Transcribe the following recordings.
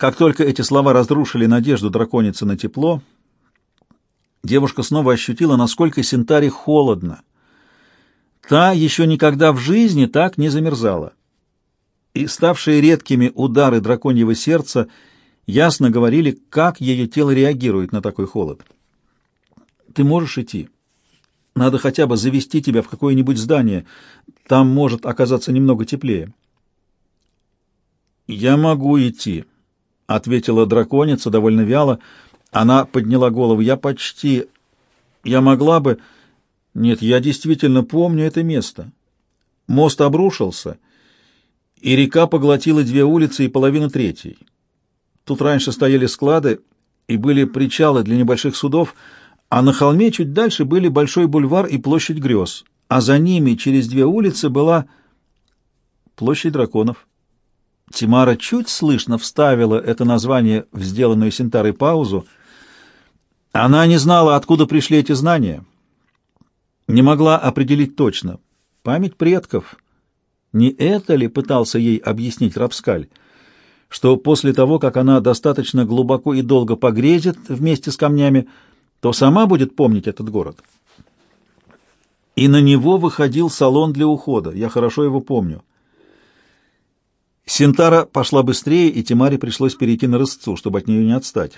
Как только эти слова разрушили надежду драконицы на тепло, девушка снова ощутила, насколько Синтаре холодно. Та еще никогда в жизни так не замерзала. И ставшие редкими удары драконьего сердца ясно говорили, как ее тело реагирует на такой холод. «Ты можешь идти?» Надо хотя бы завести тебя в какое-нибудь здание. Там может оказаться немного теплее. «Я могу идти», — ответила драконица довольно вяло. Она подняла голову. «Я почти... Я могла бы... Нет, я действительно помню это место. Мост обрушился, и река поглотила две улицы и половину третьей. Тут раньше стояли склады и были причалы для небольших судов — а на холме чуть дальше были Большой бульвар и Площадь грез, а за ними через две улицы была Площадь драконов. Тимара чуть слышно вставила это название в сделанную Синтарой паузу. Она не знала, откуда пришли эти знания. Не могла определить точно. Память предков. Не это ли пытался ей объяснить Рапскаль? Что после того, как она достаточно глубоко и долго погрезет вместе с камнями, то сама будет помнить этот город. И на него выходил салон для ухода. Я хорошо его помню. Синтара пошла быстрее, и Тимаре пришлось перейти на рысцу, чтобы от нее не отстать.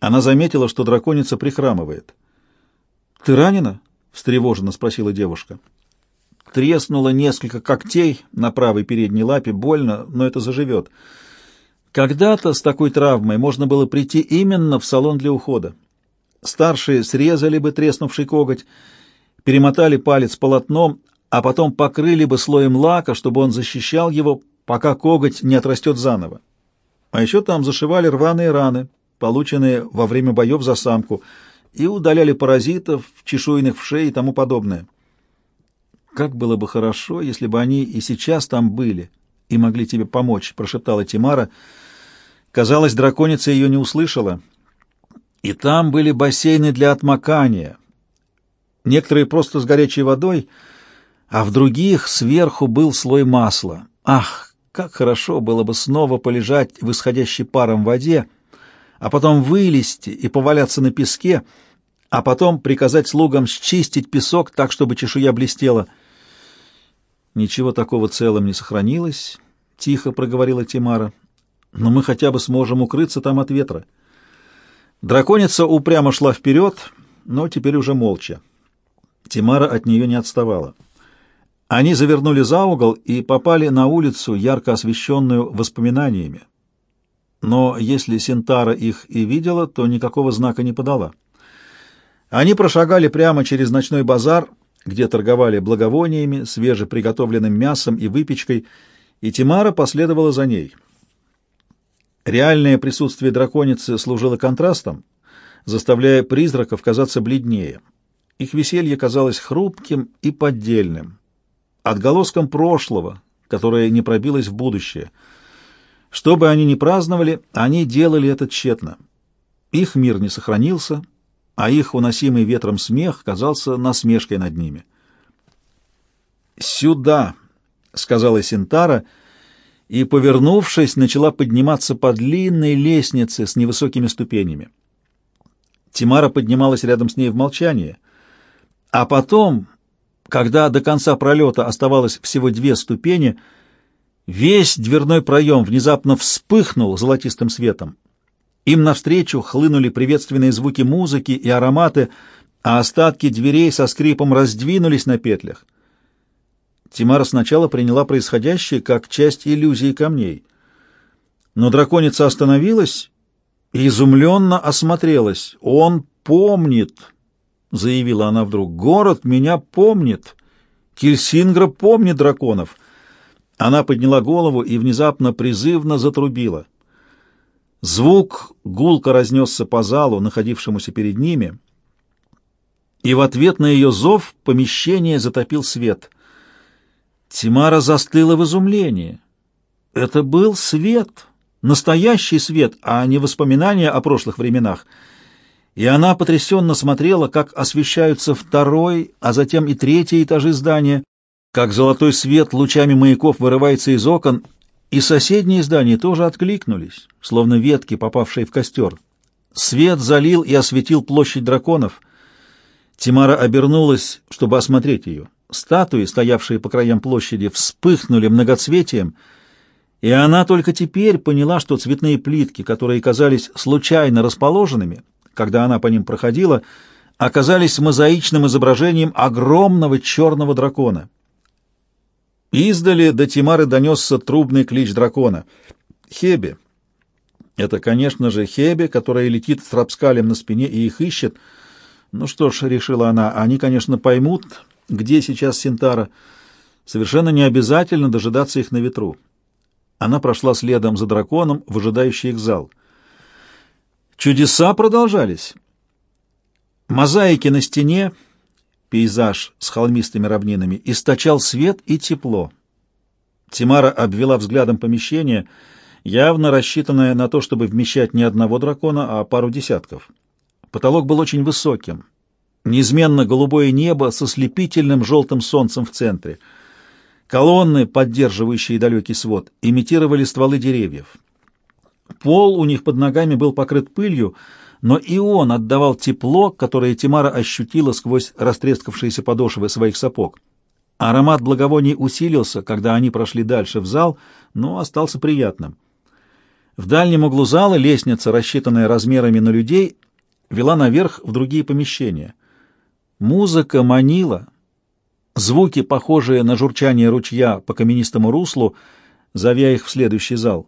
Она заметила, что драконица прихрамывает. «Ты ранена?» — встревоженно спросила девушка. Треснуло несколько когтей на правой передней лапе, больно, но это заживет. Когда-то с такой травмой можно было прийти именно в салон для ухода. Старшие срезали бы треснувший коготь, перемотали палец полотном, а потом покрыли бы слоем лака, чтобы он защищал его, пока коготь не отрастет заново. А еще там зашивали рваные раны, полученные во время боев за самку, и удаляли паразитов, чешуйных вшей и тому подобное. «Как было бы хорошо, если бы они и сейчас там были и могли тебе помочь», — прошептала Тимара. Казалось, драконица ее не услышала — и там были бассейны для отмокания. Некоторые просто с горячей водой, а в других сверху был слой масла. Ах, как хорошо было бы снова полежать в исходящей паром воде, а потом вылезти и поваляться на песке, а потом приказать слугам счистить песок так, чтобы чешуя блестела. Ничего такого целым не сохранилось, — тихо проговорила Тимара, — но мы хотя бы сможем укрыться там от ветра. Драконица упрямо шла вперед, но теперь уже молча. Тимара от нее не отставала. Они завернули за угол и попали на улицу, ярко освещенную воспоминаниями. Но если Синтара их и видела, то никакого знака не подала. Они прошагали прямо через ночной базар, где торговали благовониями, свежеприготовленным мясом и выпечкой, и Тимара последовала за ней — Реальное присутствие драконицы служило контрастом, заставляя призраков казаться бледнее. Их веселье казалось хрупким и поддельным, отголоском прошлого, которое не пробилось в будущее. Что бы они ни праздновали, они делали это тщетно. Их мир не сохранился, а их уносимый ветром смех казался насмешкой над ними. «Сюда!» — сказала Синтара — и, повернувшись, начала подниматься по длинной лестнице с невысокими ступенями. Тимара поднималась рядом с ней в молчании, а потом, когда до конца пролета оставалось всего две ступени, весь дверной проем внезапно вспыхнул золотистым светом. Им навстречу хлынули приветственные звуки музыки и ароматы, а остатки дверей со скрипом раздвинулись на петлях. Тимара сначала приняла происходящее как часть иллюзии камней. Но драконица остановилась и изумленно осмотрелась. «Он помнит!» — заявила она вдруг. «Город меня помнит! Кельсингра помнит драконов!» Она подняла голову и внезапно призывно затрубила. Звук гулко разнесся по залу, находившемуся перед ними, и в ответ на ее зов помещение затопил свет — Тимара застыла в изумлении. Это был свет, настоящий свет, а не воспоминания о прошлых временах. И она потрясенно смотрела, как освещаются второй, а затем и третий этажи здания, как золотой свет лучами маяков вырывается из окон И соседние здания тоже откликнулись, словно ветки, попавшие в костер. Свет залил и осветил площадь драконов. Тимара обернулась, чтобы осмотреть ее. Статуи, стоявшие по краям площади, вспыхнули многоцветием, и она только теперь поняла, что цветные плитки, которые казались случайно расположенными, когда она по ним проходила, оказались мозаичным изображением огромного черного дракона. Издали до Тимары донесся трубный клич дракона. «Хебе!» Это, конечно же, Хебе, которая летит с рапскалем на спине и их ищет. Ну что ж, решила она, они, конечно, поймут, где сейчас Синтара. Совершенно не обязательно дожидаться их на ветру. Она прошла следом за драконом в ожидающий их зал. Чудеса продолжались. Мозаики на стене, пейзаж с холмистыми равнинами, источал свет и тепло. Тимара обвела взглядом помещение, явно рассчитанное на то, чтобы вмещать не одного дракона, а пару десятков. Потолок был очень высоким. Неизменно голубое небо со слепительным желтым солнцем в центре — Колонны, поддерживающие далекий свод, имитировали стволы деревьев. Пол у них под ногами был покрыт пылью, но и он отдавал тепло, которое Тимара ощутила сквозь растрескавшиеся подошвы своих сапог. Аромат благовоний усилился, когда они прошли дальше в зал, но остался приятным. В дальнем углу зала лестница, рассчитанная размерами на людей, вела наверх в другие помещения. Музыка манила, Звуки, похожие на журчание ручья по каменистому руслу, зовя их в следующий зал.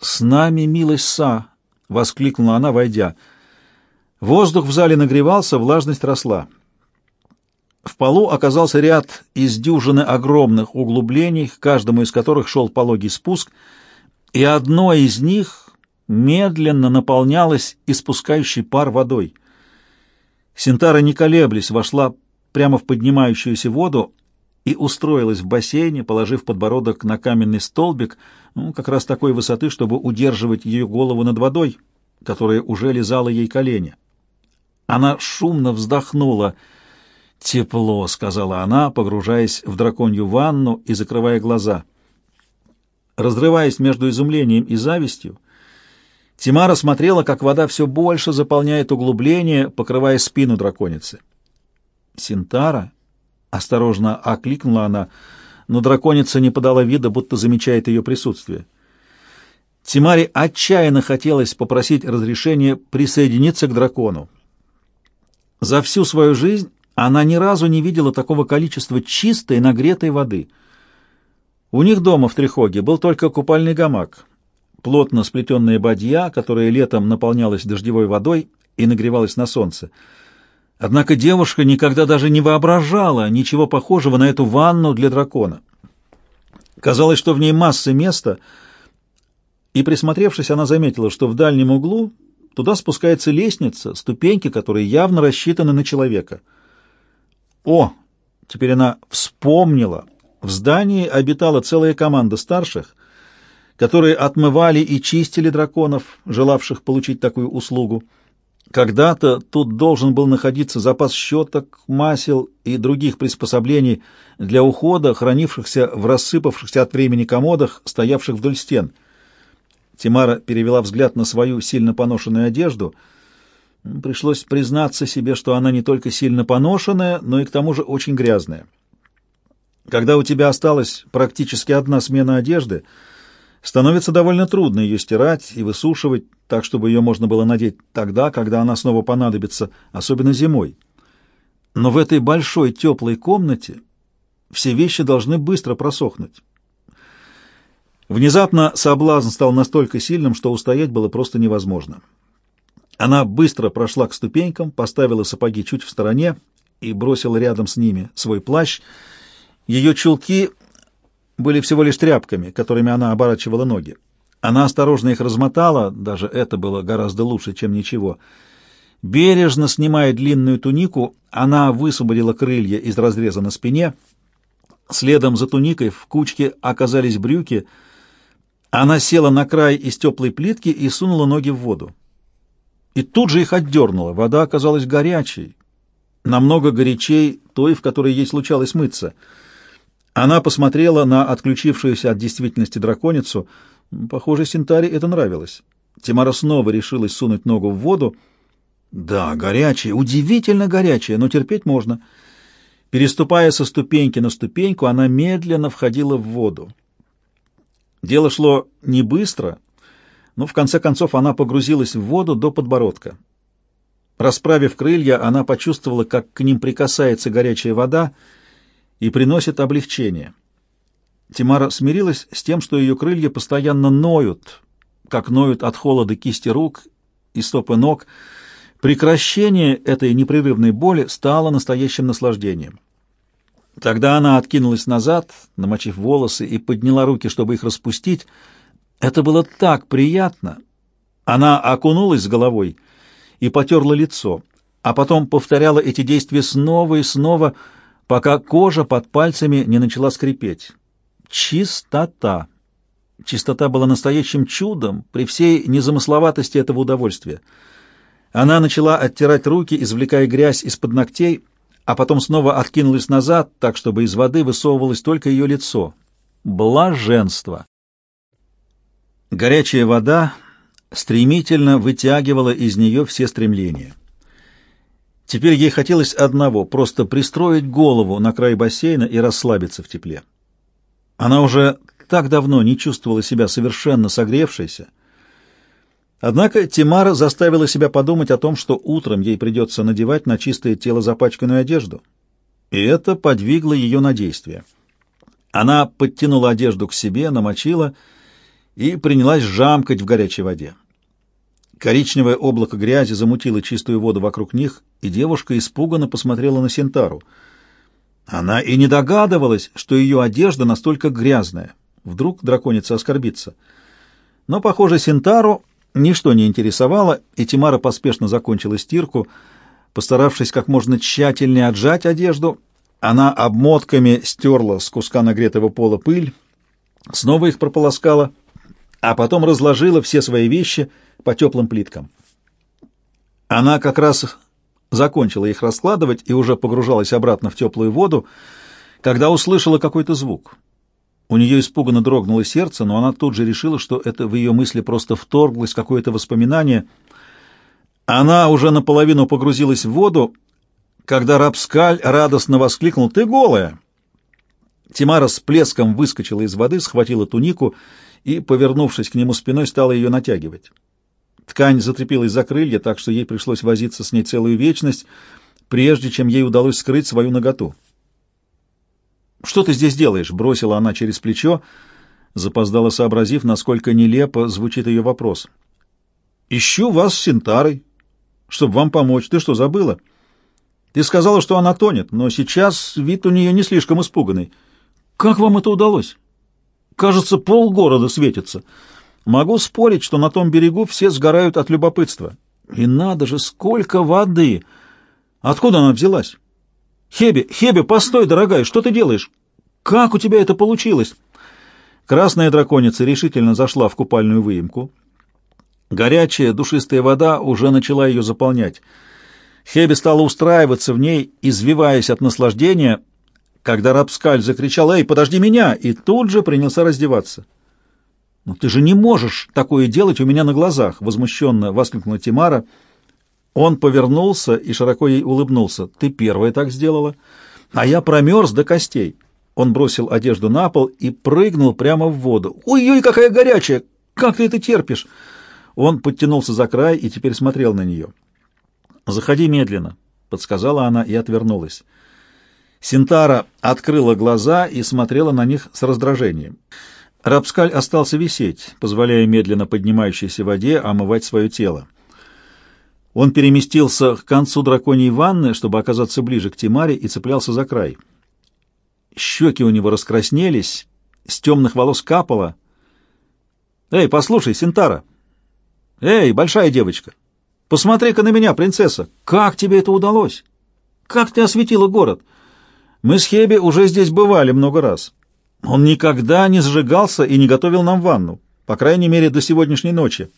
«С нами, милость Са!» — воскликнула она, войдя. Воздух в зале нагревался, влажность росла. В полу оказался ряд из дюжины огромных углублений, к каждому из которых шел пологий спуск, и одно из них медленно наполнялось испускающей пар водой. Синтара, не колеблясь, вошла прямо в поднимающуюся воду и устроилась в бассейне, положив подбородок на каменный столбик, ну, как раз такой высоты, чтобы удерживать ее голову над водой, которая уже лизала ей колени. Она шумно вздохнула. «Тепло», — сказала она, погружаясь в драконью ванну и закрывая глаза. Разрываясь между изумлением и завистью, Тимара смотрела, как вода все больше заполняет углубление, покрывая спину драконицы. Синтара? Осторожно окликнула она, но драконица не подала вида, будто замечает ее присутствие. Тимаре отчаянно хотелось попросить разрешения присоединиться к дракону. За всю свою жизнь она ни разу не видела такого количества чистой нагретой воды. У них дома в Трихоге был только купальный гамак, плотно сплетенная бадья, которая летом наполнялась дождевой водой и нагревалась на солнце. Однако девушка никогда даже не воображала ничего похожего на эту ванну для дракона. Казалось, что в ней масса места, и, присмотревшись, она заметила, что в дальнем углу туда спускается лестница, ступеньки которые явно рассчитаны на человека. О! Теперь она вспомнила. В здании обитала целая команда старших, которые отмывали и чистили драконов, желавших получить такую услугу. Когда-то тут должен был находиться запас щеток, масел и других приспособлений для ухода, хранившихся в рассыпавшихся от времени комодах, стоявших вдоль стен. Тимара перевела взгляд на свою сильно поношенную одежду. Пришлось признаться себе, что она не только сильно поношенная, но и к тому же очень грязная. Когда у тебя осталась практически одна смена одежды — становится довольно трудно ее стирать и высушивать так, чтобы ее можно было надеть тогда, когда она снова понадобится, особенно зимой. Но в этой большой теплой комнате все вещи должны быстро просохнуть. Внезапно соблазн стал настолько сильным, что устоять было просто невозможно. Она быстро прошла к ступенькам, поставила сапоги чуть в стороне и бросила рядом с ними свой плащ. Ее чулки были всего лишь тряпками, которыми она оборачивала ноги. Она осторожно их размотала, даже это было гораздо лучше, чем ничего. Бережно снимая длинную тунику, она высвободила крылья из разреза на спине. Следом за туникой в кучке оказались брюки. Она села на край из теплой плитки и сунула ноги в воду. И тут же их отдернула. Вода оказалась горячей, намного горячей той, в которой ей случалось мыться — Она посмотрела на отключившуюся от действительности драконицу. Похоже, Синтаре это нравилось. Тимара снова решилась сунуть ногу в воду. Да, горячая, удивительно горячая, но терпеть можно. Переступая со ступеньки на ступеньку, она медленно входила в воду. Дело шло не быстро, но в конце концов она погрузилась в воду до подбородка. Расправив крылья, она почувствовала, как к ним прикасается горячая вода и приносит облегчение. Тимара смирилась с тем, что ее крылья постоянно ноют, как ноют от холода кисти рук и стопы ног. Прекращение этой непрерывной боли стало настоящим наслаждением. Тогда она откинулась назад, намочив волосы, и подняла руки, чтобы их распустить. Это было так приятно. Она окунулась с головой и потерла лицо, а потом повторяла эти действия снова и снова, пока кожа под пальцами не начала скрипеть. Чистота. Чистота была настоящим чудом при всей незамысловатости этого удовольствия. Она начала оттирать руки, извлекая грязь из-под ногтей, а потом снова откинулась назад, так чтобы из воды высовывалось только ее лицо. Блаженство! Горячая вода стремительно вытягивала из нее все стремления. Теперь ей хотелось одного — просто пристроить голову на край бассейна и расслабиться в тепле. Она уже так давно не чувствовала себя совершенно согревшейся. Однако Тимара заставила себя подумать о том, что утром ей придется надевать на чистое тело запачканную одежду. И это подвигло ее на действие. Она подтянула одежду к себе, намочила и принялась жамкать в горячей воде. Коричневое облако грязи замутило чистую воду вокруг них, и девушка испуганно посмотрела на Синтару. Она и не догадывалась, что ее одежда настолько грязная. Вдруг драконица оскорбится. Но, похоже, Синтару ничто не интересовало, и Тимара поспешно закончила стирку. Постаравшись как можно тщательнее отжать одежду, она обмотками стерла с куска нагретого пола пыль, снова их прополоскала, а потом разложила все свои вещи по теплым плиткам. Она как раз закончила их раскладывать и уже погружалась обратно в теплую воду, когда услышала какой-то звук. У нее испуганно дрогнуло сердце, но она тут же решила, что это в ее мысли просто вторглось какое-то воспоминание. Она уже наполовину погрузилась в воду, когда Рапскаль радостно воскликнул «Ты голая!». Тимара с плеском выскочила из воды, схватила тунику и, повернувшись к нему спиной, стала ее натягивать. Ткань затрепилась за крылья, так что ей пришлось возиться с ней целую вечность, прежде чем ей удалось скрыть свою наготу. «Что ты здесь делаешь?» — бросила она через плечо, запоздала сообразив, насколько нелепо звучит ее вопрос. «Ищу вас с Синтарой, чтобы вам помочь. Ты что, забыла? Ты сказала, что она тонет, но сейчас вид у нее не слишком испуганный. Как вам это удалось? Кажется, полгорода светится. Могу спорить, что на том берегу все сгорают от любопытства. И надо же, сколько воды! Откуда она взялась?» «Хеби, Хеби, постой, дорогая, что ты делаешь? Как у тебя это получилось?» Красная драконица решительно зашла в купальную выемку. Горячая, душистая вода уже начала ее заполнять. Хеби стала устраиваться в ней, извиваясь от наслаждения, когда Рапскаль закричал «Эй, подожди меня!» и тут же принялся раздеваться. «Но ты же не можешь такое делать у меня на глазах!» — возмущенно воскликнула Тимара — он повернулся и широко ей улыбнулся. «Ты первая так сделала, а я промерз до костей». Он бросил одежду на пол и прыгнул прямо в воду. «Ой-ой, какая горячая! Как ты это терпишь?» Он подтянулся за край и теперь смотрел на нее. «Заходи медленно», — подсказала она и отвернулась. Синтара открыла глаза и смотрела на них с раздражением. Рапскаль остался висеть, позволяя медленно поднимающейся воде омывать свое тело. Он переместился к концу драконьей ванны, чтобы оказаться ближе к Тимаре, и цеплялся за край. Щеки у него раскраснелись, с темных волос капало. «Эй, послушай, Синтара! Эй, большая девочка! Посмотри-ка на меня, принцесса! Как тебе это удалось? Как ты осветила город? Мы с Хеби уже здесь бывали много раз. Он никогда не сжигался и не готовил нам ванну, по крайней мере, до сегодняшней ночи».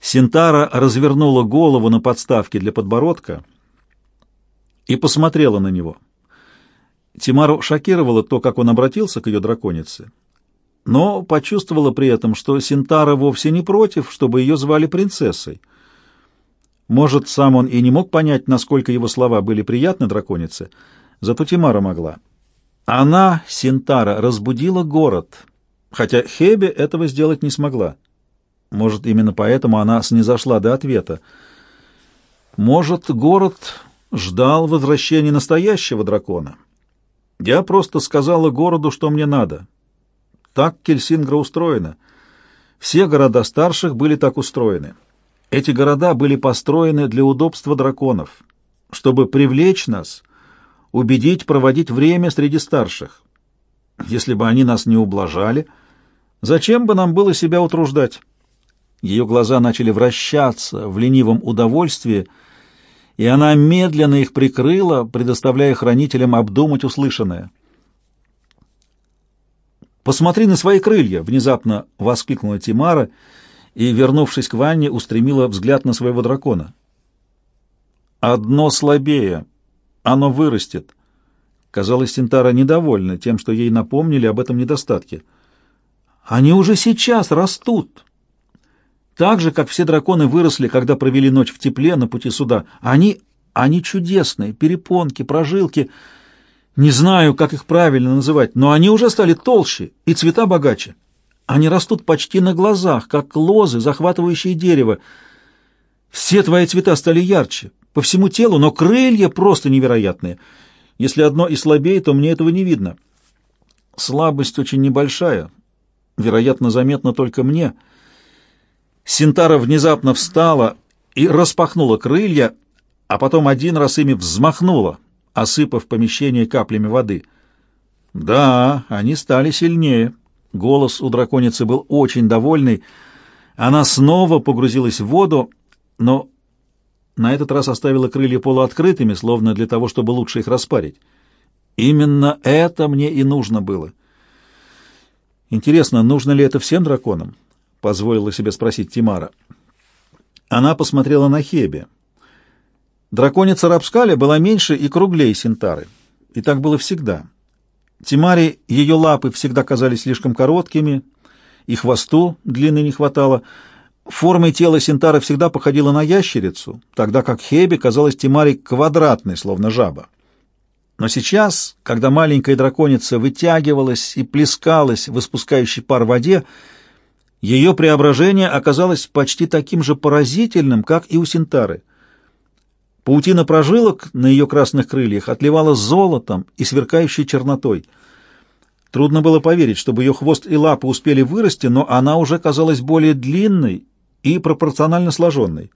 Синтара развернула голову на подставке для подбородка и посмотрела на него. Тимару шокировало то, как он обратился к ее драконице, но почувствовала при этом, что Синтара вовсе не против, чтобы ее звали принцессой. Может, сам он и не мог понять, насколько его слова были приятны драконице, зато Тимара могла. Она, Синтара, разбудила город, хотя Хебе этого сделать не смогла. Может, именно поэтому она снизошла до ответа. Может, город ждал возвращения настоящего дракона. Я просто сказала городу, что мне надо. Так Кельсингра устроена. Все города старших были так устроены. Эти города были построены для удобства драконов, чтобы привлечь нас, убедить проводить время среди старших. Если бы они нас не ублажали, зачем бы нам было себя утруждать? Ее глаза начали вращаться в ленивом удовольствии, и она медленно их прикрыла, предоставляя хранителям обдумать услышанное. «Посмотри на свои крылья!» — внезапно воскликнула Тимара и, вернувшись к ванне, устремила взгляд на своего дракона. «Одно слабее. Оно вырастет». Казалось, Синтара недовольна тем, что ей напомнили об этом недостатке. «Они уже сейчас растут!» Так же, как все драконы выросли, когда провели ночь в тепле на пути суда. Они, они чудесные, перепонки, прожилки. Не знаю, как их правильно называть, но они уже стали толще и цвета богаче. Они растут почти на глазах, как лозы, захватывающие дерево. Все твои цвета стали ярче, по всему телу, но крылья просто невероятные. Если одно и слабее, то мне этого не видно. Слабость очень небольшая, вероятно, заметна только мне — Синтара внезапно встала и распахнула крылья, а потом один раз ими взмахнула, осыпав помещение каплями воды. Да, они стали сильнее. Голос у драконицы был очень довольный. Она снова погрузилась в воду, но на этот раз оставила крылья полуоткрытыми, словно для того, чтобы лучше их распарить. Именно это мне и нужно было. Интересно, нужно ли это всем драконам? — позволила себе спросить Тимара. Она посмотрела на Хебе. Драконица Рапскаля была меньше и круглее Синтары. И так было всегда. Тимаре ее лапы всегда казались слишком короткими, и хвосту длины не хватало. Формой тела Синтары всегда походила на ящерицу, тогда как Хебе казалась Тимаре квадратной, словно жаба. Но сейчас, когда маленькая драконица вытягивалась и плескалась в испускающей пар воде, ее преображение оказалось почти таким же поразительным, как и у Синтары. Паутина прожилок на ее красных крыльях отливала золотом и сверкающей чернотой. Трудно было поверить, чтобы ее хвост и лапы успели вырасти, но она уже казалась более длинной и пропорционально сложенной.